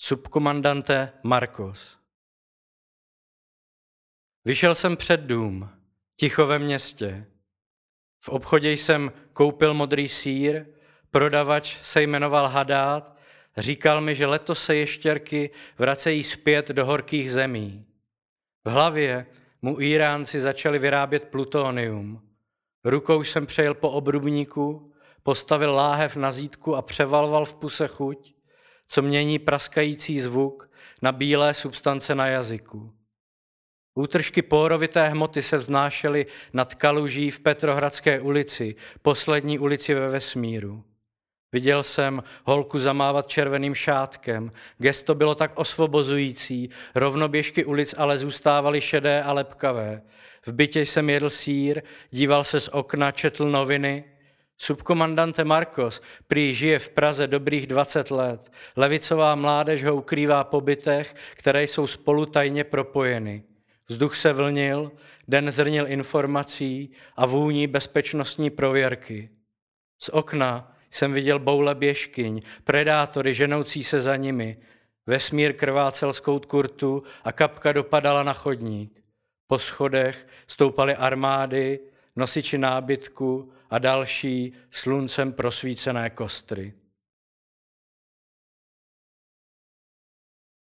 Subkomandante Marcos. Vyšel jsem před dům, ticho ve městě. V obchodě jsem koupil modrý sír, prodavač se jmenoval Hadát, říkal mi, že letos se ještěrky vracejí zpět do horkých zemí. V hlavě mu Iránci začali vyrábět plutonium. Rukou jsem přejel po obrubníku, postavil láhev na zítku a převaloval v puse chuť, co mění praskající zvuk na bílé substance na jazyku. Útržky pórovité hmoty se vznášely nad kaluží v Petrohradské ulici, poslední ulici ve vesmíru. Viděl jsem holku zamávat červeným šátkem. Gesto bylo tak osvobozující, rovnoběžky ulic ale zůstávaly šedé a lepkavé. V bytě jsem jedl sír, díval se z okna, četl noviny. Subkomandante Marcos prý žije v Praze dobrých 20 let. Levicová mládež ho ukrývá po bytech, které jsou spolu tajně propojeny. Vzduch se vlnil, den zrnil informací a vůní bezpečnostní prověrky. Z okna jsem viděl boule běžkyň, predátory ženoucí se za nimi. Vesmír krvácel z kurtu a kapka dopadala na chodník. Po schodech stoupaly armády, nosiči nábytku a další sluncem prosvícené kostry.